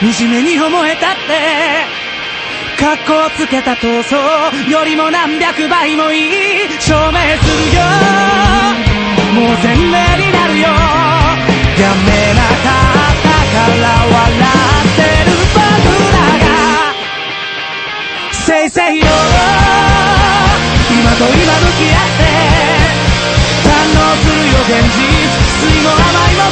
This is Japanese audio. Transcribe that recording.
惨めに思えたって。格好つけた闘争よりも何百倍もいい証明するよ。もう全米になるよ。やめなかったから笑ってる僕らが。せいせいよ。今と今向き合って。堪能するよ現実。酸いも甘いも